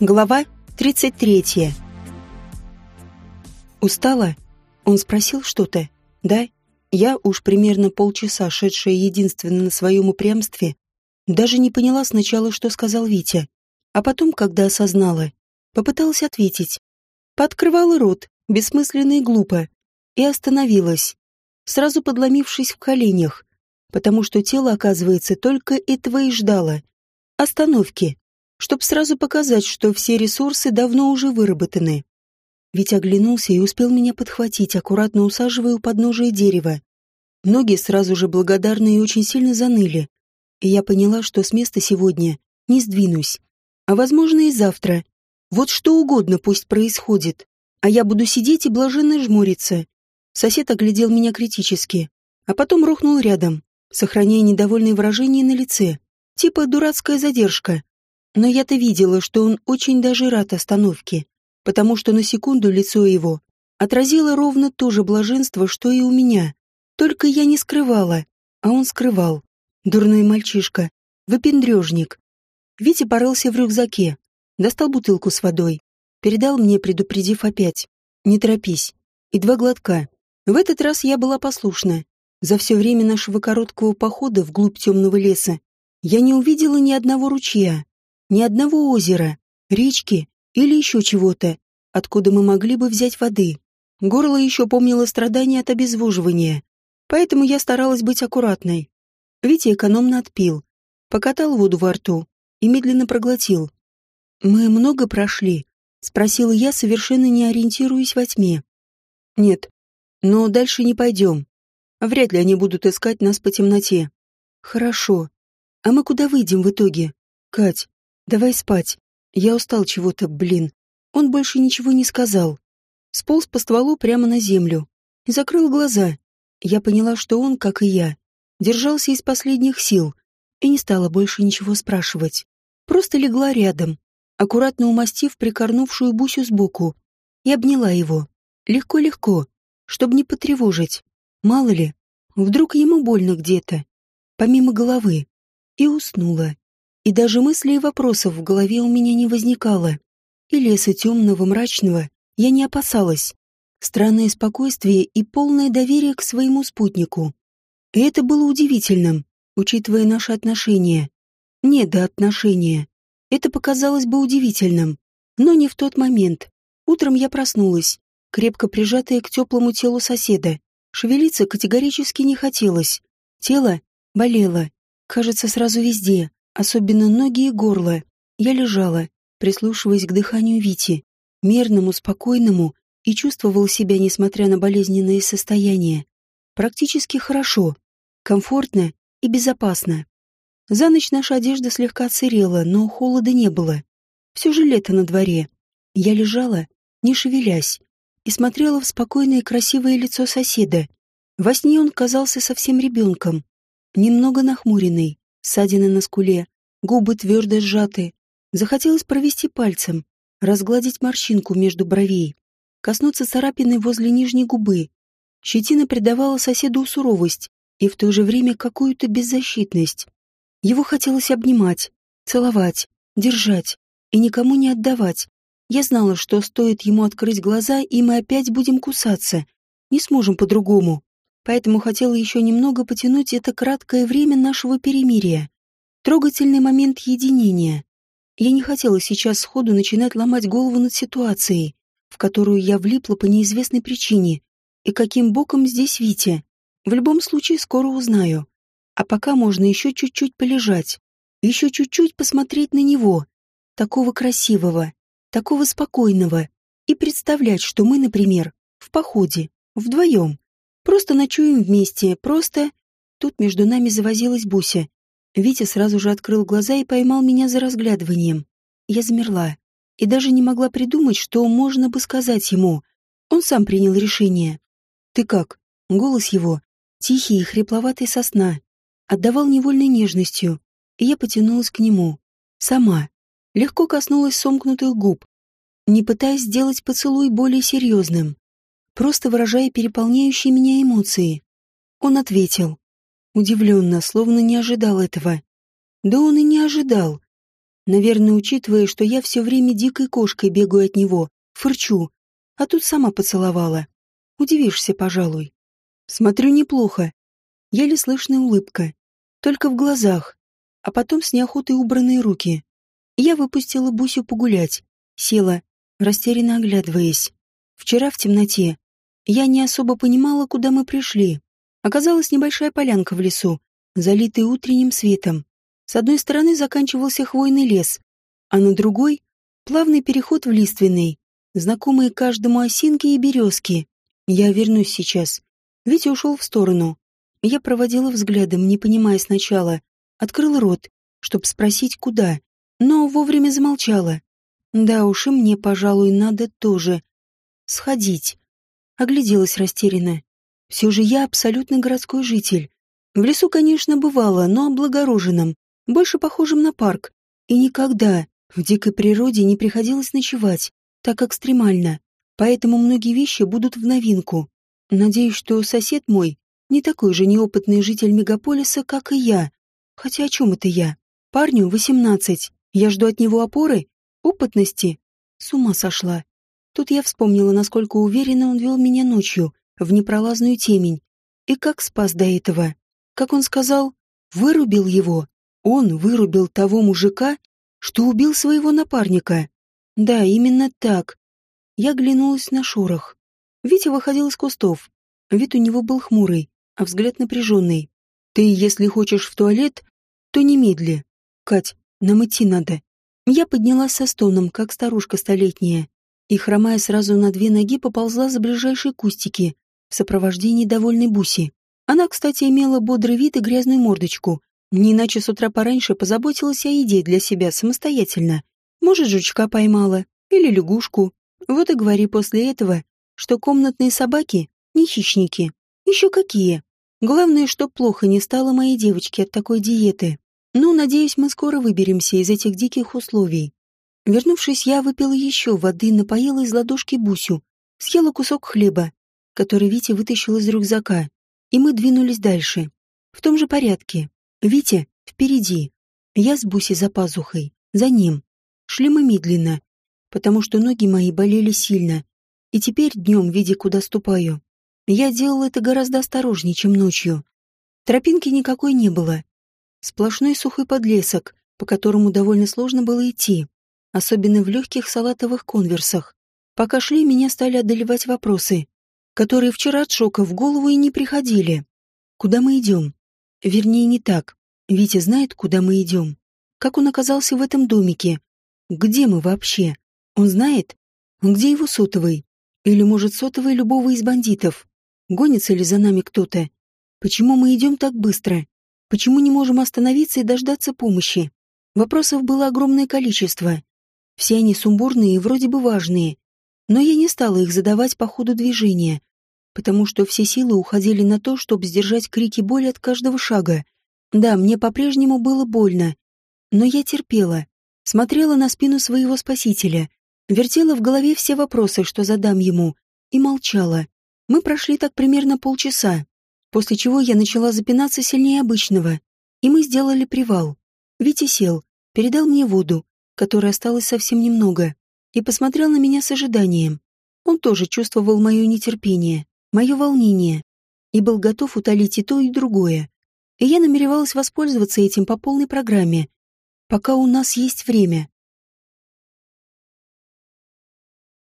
Глава 33. Устала? Он спросил что-то. Да? Я, уж примерно полчаса шедшая единственно на своем упрямстве, даже не поняла сначала, что сказал Витя. А потом, когда осознала, попыталась ответить. Подкрывала рот, бессмысленно и глупо, и остановилась, сразу подломившись в коленях, потому что тело, оказывается, только этого и ждало. Остановки, чтоб сразу показать, что все ресурсы давно уже выработаны. Ведь оглянулся и успел меня подхватить, аккуратно усаживая у подножия дерева. Ноги сразу же благодарно и очень сильно заныли. И я поняла, что с места сегодня не сдвинусь. А возможно и завтра. Вот что угодно пусть происходит. А я буду сидеть и блаженно жмуриться. Сосед оглядел меня критически, а потом рухнул рядом, сохраняя недовольное выражение на лице. Типа дурацкая задержка. Но я-то видела, что он очень даже рад остановке, потому что на секунду лицо его отразило ровно то же блаженство, что и у меня. Только я не скрывала, а он скрывал. Дурной мальчишка, выпендрежник. Витя порылся в рюкзаке, достал бутылку с водой, передал мне, предупредив опять. «Не торопись». И два глотка. В этот раз я была послушна. За все время нашего короткого похода вглубь темного леса я не увидела ни одного ручья, ни одного озера, речки или еще чего-то, откуда мы могли бы взять воды. Горло еще помнило страдания от обезвоживания, поэтому я старалась быть аккуратной. Витя экономно отпил, покатал воду во рту и медленно проглотил. «Мы много прошли?» — спросила я, совершенно не ориентируясь во тьме. «Нет, но дальше не пойдем. Вряд ли они будут искать нас по темноте». «Хорошо. А мы куда выйдем в итоге?» «Кать, Давай спать. Я устал чего-то, блин. Он больше ничего не сказал. Сполз по стволу прямо на землю. Закрыл глаза. Я поняла, что он, как и я, держался из последних сил и не стала больше ничего спрашивать. Просто легла рядом, аккуратно умастив прикорнувшую Бусю сбоку, и обняла его. Легко-легко, чтобы не потревожить. Мало ли, вдруг ему больно где-то, помимо головы. И уснула и даже мыслей и вопросов в голове у меня не возникало. И леса темного, мрачного я не опасалась. Странное спокойствие и полное доверие к своему спутнику. И это было удивительным, учитывая наши отношения. Не до отношения. Это показалось бы удивительным, но не в тот момент. Утром я проснулась, крепко прижатая к теплому телу соседа. Шевелиться категорически не хотелось. Тело болело, кажется, сразу везде особенно ноги и горло. Я лежала, прислушиваясь к дыханию Вити, мерному, спокойному, и чувствовал себя, несмотря на болезненное состояние, практически хорошо, комфортно и безопасно. За ночь наша одежда слегка отсырела, но холода не было. Все же лето на дворе. Я лежала, не шевелясь, и смотрела в спокойное и красивое лицо соседа. Во сне он казался совсем ребенком, немного нахмуренный, ссадины на скуле, губы твердо сжаты. Захотелось провести пальцем, разгладить морщинку между бровей, коснуться царапины возле нижней губы. Щетина придавала соседу суровость и в то же время какую-то беззащитность. Его хотелось обнимать, целовать, держать и никому не отдавать. Я знала, что стоит ему открыть глаза, и мы опять будем кусаться. Не сможем по-другому поэтому хотела еще немного потянуть это краткое время нашего перемирия. Трогательный момент единения. Я не хотела сейчас сходу начинать ломать голову над ситуацией, в которую я влипла по неизвестной причине, и каким боком здесь Витя. В любом случае скоро узнаю. А пока можно еще чуть-чуть полежать, еще чуть-чуть посмотреть на него, такого красивого, такого спокойного, и представлять, что мы, например, в походе, вдвоем, Просто ночуем вместе, просто...» Тут между нами завозилась Буся. Витя сразу же открыл глаза и поймал меня за разглядыванием. Я замерла и даже не могла придумать, что можно бы сказать ему. Он сам принял решение. «Ты как?» Голос его, тихий и хрипловатый сосна, отдавал невольной нежностью, и я потянулась к нему. Сама. Легко коснулась сомкнутых губ, не пытаясь сделать поцелуй более серьезным просто выражая переполняющие меня эмоции. Он ответил. Удивленно, словно не ожидал этого. Да он и не ожидал. Наверное, учитывая, что я все время дикой кошкой бегаю от него, фырчу, а тут сама поцеловала. Удивишься, пожалуй. Смотрю неплохо. Еле слышная улыбка. Только в глазах. А потом с неохотой убранные руки. Я выпустила Бусю погулять. Села, растерянно оглядываясь. Вчера в темноте я не особо понимала, куда мы пришли. Оказалась небольшая полянка в лесу, залитая утренним светом. С одной стороны заканчивался хвойный лес, а на другой — плавный переход в лиственный, знакомые каждому осинки и березки. Я вернусь сейчас. Витя ушел в сторону. Я проводила взглядом, не понимая сначала. Открыл рот, чтобы спросить, куда, но вовремя замолчала. Да уж, и мне, пожалуй, надо тоже. Сходить. Огляделась растерянно. Все же я абсолютно городской житель. В лесу, конечно, бывало, но облагороженном, больше похожим на парк. И никогда в дикой природе не приходилось ночевать, так экстремально. Поэтому многие вещи будут в новинку. Надеюсь, что сосед мой не такой же неопытный житель мегаполиса, как и я. Хотя о чем это я? Парню восемнадцать. Я жду от него опоры? Опытности? С ума сошла. Тут я вспомнила, насколько уверенно он вел меня ночью, в непролазную темень. И как спас до этого. Как он сказал, вырубил его. Он вырубил того мужика, что убил своего напарника. Да, именно так. Я оглянулась на шорох. Витя выходил из кустов. Вид у него был хмурый, а взгляд напряженный. «Ты, если хочешь в туалет, то немедли. Кать, нам идти надо». Я поднялась со стоном, как старушка столетняя, и, хромая сразу на две ноги, поползла за ближайшие кустики в сопровождении довольной Буси. Она, кстати, имела бодрый вид и грязную мордочку, не иначе с утра пораньше позаботилась о еде для себя самостоятельно. Может, жучка поймала. Или лягушку. Вот и говори после этого, что комнатные собаки не хищники. Еще какие. Главное, что плохо не стало моей девочке от такой диеты. Ну, надеюсь, мы скоро выберемся из этих диких условий. Вернувшись, я выпила еще воды, напоила из ладошки Бусю, съела кусок хлеба, который Витя вытащил из рюкзака, и мы двинулись дальше. В том же порядке. Витя впереди. Я с Буси за пазухой. За ним. Шли мы медленно, потому что ноги мои болели сильно. И теперь днем, видя, куда ступаю, я делал это гораздо осторожнее, чем ночью. Тропинки никакой не было. Сплошной сухой подлесок, по которому довольно сложно было идти, особенно в легких салатовых конверсах. Пока шли, меня стали одолевать вопросы, которые вчера от шока в голову и не приходили. Куда мы идем? Вернее, не так. Витя знает, куда мы идем. Как он оказался в этом домике? Где мы вообще? Он знает? Где его сотовый? Или, может, сотовый любого из бандитов? Гонится ли за нами кто-то? Почему мы идем так быстро? Почему не можем остановиться и дождаться помощи? Вопросов было огромное количество. Все они сумбурные и вроде бы важные. Но я не стала их задавать по ходу движения, потому что все силы уходили на то, чтобы сдержать крики боли от каждого шага. Да, мне по-прежнему было больно, но я терпела, смотрела на спину своего спасителя, вертела в голове все вопросы, что задам ему, и молчала. Мы прошли так примерно полчаса, после чего я начала запинаться сильнее обычного, и мы сделали привал. Витя сел, передал мне воду, которой осталось совсем немного, и посмотрел на меня с ожиданием. Он тоже чувствовал мое нетерпение мое волнение, и был готов утолить и то, и другое. И я намеревалась воспользоваться этим по полной программе, пока у нас есть время.